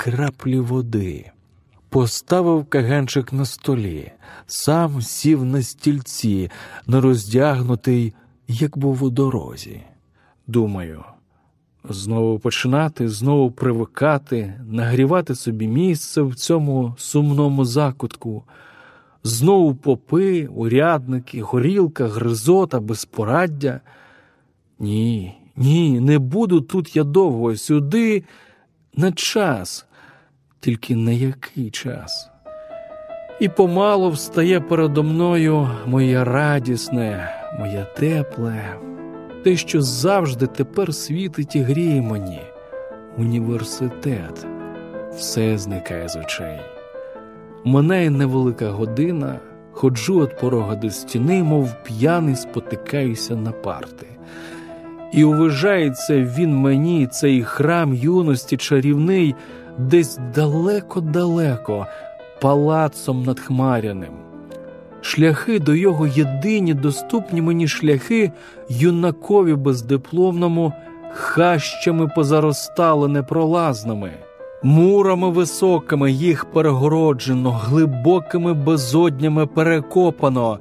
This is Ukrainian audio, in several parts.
краплі води. Поставив каганчик на столі, сам сів на стільці, нероздягнутий, як був у дорозі. Думаю, знову починати, знову привикати, нагрівати собі місце в цьому сумному закутку, знову попи, урядники, горілка, гризота, безпораддя. Ні, ні, не буду тут я довго сюди на час, тільки на який час. І помалу встає передо мною моє радісне, моє тепле, те, що завжди тепер світить і гріє мені, університет, все зникає з очей. Минає невелика година, ходжу від порога до стіни, мов п'яний, спотикаюся на парти. І уважається він мені, цей храм юності чарівний, десь далеко-далеко, палацом надхмаряним. Шляхи до його єдині доступні мені шляхи, юнакові бездипломному, хащами позаростали непролазними, мурами високими їх перегороджено, глибокими безоднями перекопано,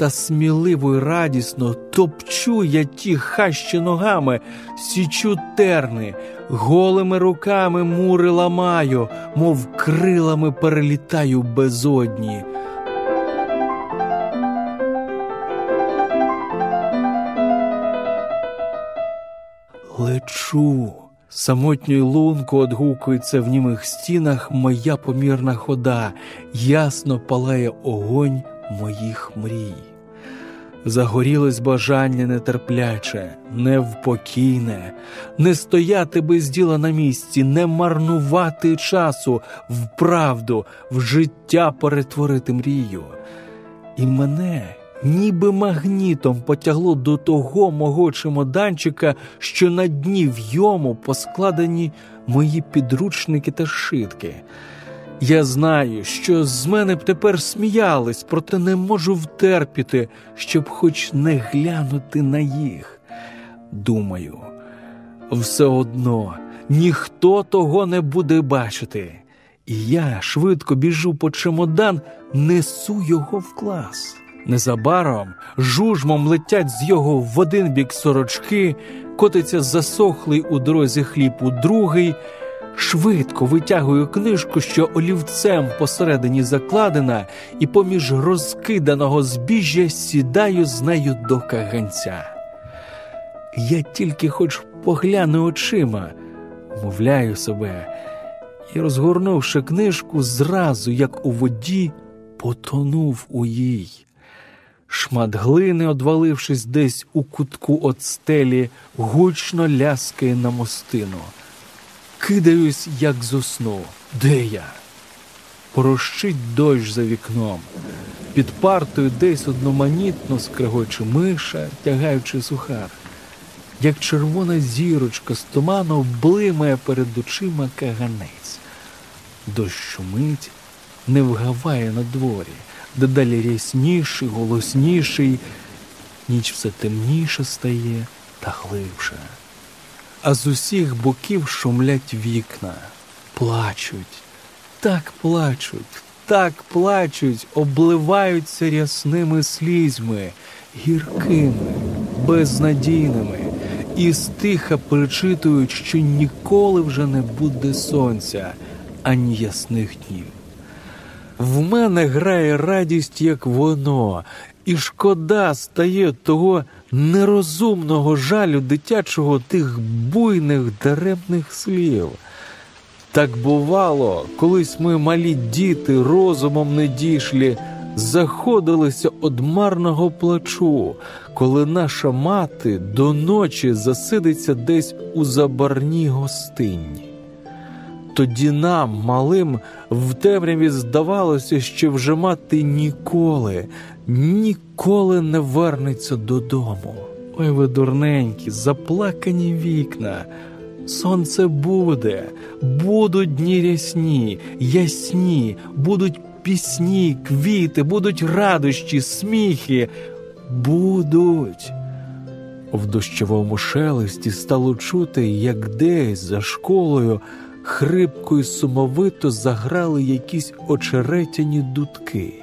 та сміливо й радісно топчу я ті хащі ногами, січу терни, голими руками мури ламаю, мов крилами перелітаю безодні. Лечу. Самотньою лунку одгукується в німих стінах моя помірна хода, ясно палає огонь моїх мрій. Загорілось бажання нетерпляче, невпокійне, не стояти без діла на місці, не марнувати часу в правду, в життя перетворити мрію. І мене ніби магнітом потягло до того мого чемоданчика, що на дні в йому поскладені мої підручники та шитки. Я знаю, що з мене б тепер сміялись, проте не можу втерпіти, щоб хоч не глянути на їх. Думаю, все одно ніхто того не буде бачити. І я швидко біжу по чемодан, несу його в клас. Незабаром жужмом летять з його в один бік сорочки, котиться засохлий у дорозі хліб у другий. Швидко витягую книжку, що олівцем посередині закладена, і поміж розкиданого збіжжя сідаю з нею до каганця. Я тільки хоч погляну очима, мовляю себе, і, розгорнувши книжку, зразу, як у воді, потонув у їй. Шмат глини, одвалившись десь у кутку от стелі, гучно ляскає на мостину. Кидаюсь, як зосну. Де я? Порощить дощ за вікном. Під партою десь одноманітно скрегоче миша, тягаючи сухар. Як червона зірочка з туману блимає перед очима каганець. Дощ шумить, не вгаває на дворі, дедалі рясніший, голосніший, ніч все темніше стає та глибше а з усіх боків шумлять вікна, плачуть, так плачуть, так плачуть, обливаються рясними слізьми, гіркими, безнадійними, і стиха причитують, що ніколи вже не буде сонця, ані ясних днів. В мене грає радість, як воно, і шкода стає того нерозумного жалю дитячого тих буйних даремних слів. Так бувало, колись ми малі діти розумом не дійшлі, заходилися од марного плачу, коли наша мати до ночі засидиться десь у забарній гостині. Тоді нам, малим, в темряві здавалося, що вже мати ніколи, ніколи не вернеться додому. Ой ви дурненькі, заплакані вікна. Сонце буде, будуть дні рясні, ясні, будуть пісні, квіти, будуть радощі, сміхи, будуть. В дощовому шелесті стало чути, як десь за школою хрипко й сумовито заграли якісь очеретяні дудки.